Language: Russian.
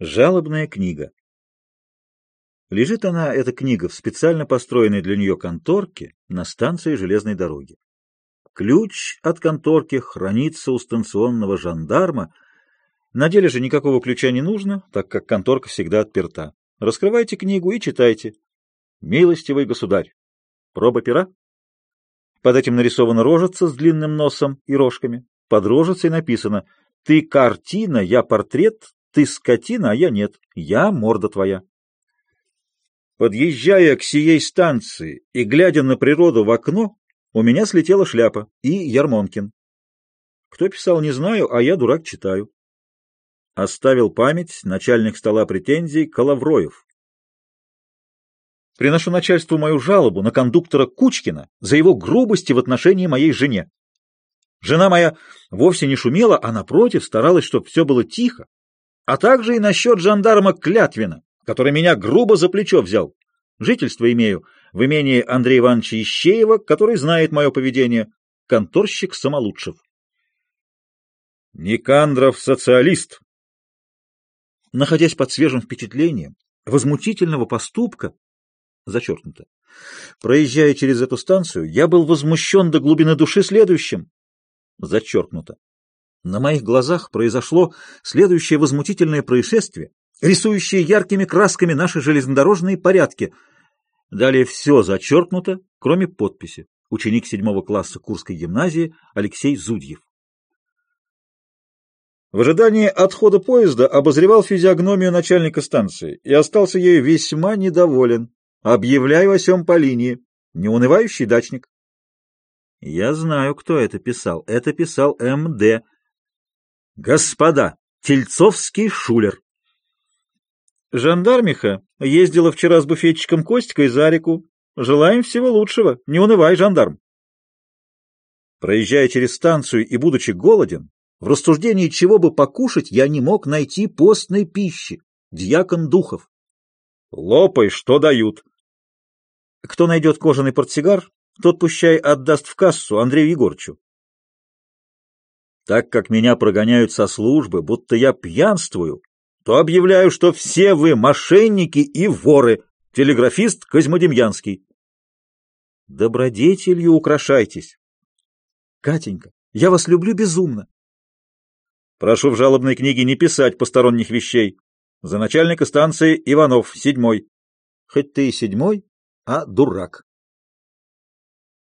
Жалобная книга. Лежит она, эта книга, в специально построенной для нее конторке на станции железной дороги. Ключ от конторки хранится у станционного жандарма. На деле же никакого ключа не нужно, так как конторка всегда отперта. Раскрывайте книгу и читайте. Милостивый государь. Проба пера. Под этим нарисована рожица с длинным носом и рожками. Под рожицей написано «Ты картина, я портрет, ты скотина, а я нет. Я морда твоя. Подъезжая к сией станции и глядя на природу в окно, у меня слетела шляпа и Ярмонкин. Кто писал, не знаю, а я, дурак, читаю. Оставил память начальник стола претензий Коловроев. Приношу начальству мою жалобу на кондуктора Кучкина за его грубости в отношении моей жене. Жена моя вовсе не шумела, а напротив старалась, чтобы все было тихо, а также и насчет жандарма Клятвина, который меня грубо за плечо взял. Жительство имею в имении Андрея Ивановича Ищеева, который знает мое поведение, конторщик Самолучшев. Никандров социалист. Находясь под свежим впечатлением возмутительного поступка, зачеркнуто, проезжая через эту станцию, я был возмущен до глубины души следующим, зачеркнуто. На моих глазах произошло следующее возмутительное происшествие, рисующее яркими красками наши железнодорожные порядки. Далее все зачеркнуто, кроме подписи. Ученик седьмого класса Курской гимназии Алексей Зудьев. В ожидании отхода поезда обозревал физиогномию начальника станции и остался ею весьма недоволен. Объявляю о сём по линии. Неунывающий дачник. Я знаю, кто это писал. Это писал М.Д. Господа, Тельцовский шулер. Жандармиха ездила вчера с буфетчиком Костикой за реку. Желаем всего лучшего. Не унывай, жандарм. Проезжая через станцию и будучи голоден, в рассуждении чего бы покушать я не мог найти постной пищи. Дьякон Духов. Лопай, что дают. Кто найдет кожаный портсигар, тот пущай отдаст в кассу Андрею Егорчу. Так как меня прогоняют со службы, будто я пьянствую, то объявляю, что все вы мошенники и воры. Телеграфист Козьмодемьянский. Добродетелью украшайтесь. Катенька, я вас люблю безумно. Прошу в жалобной книге не писать посторонних вещей. За начальника станции Иванов, седьмой. Хоть ты и седьмой, а дурак.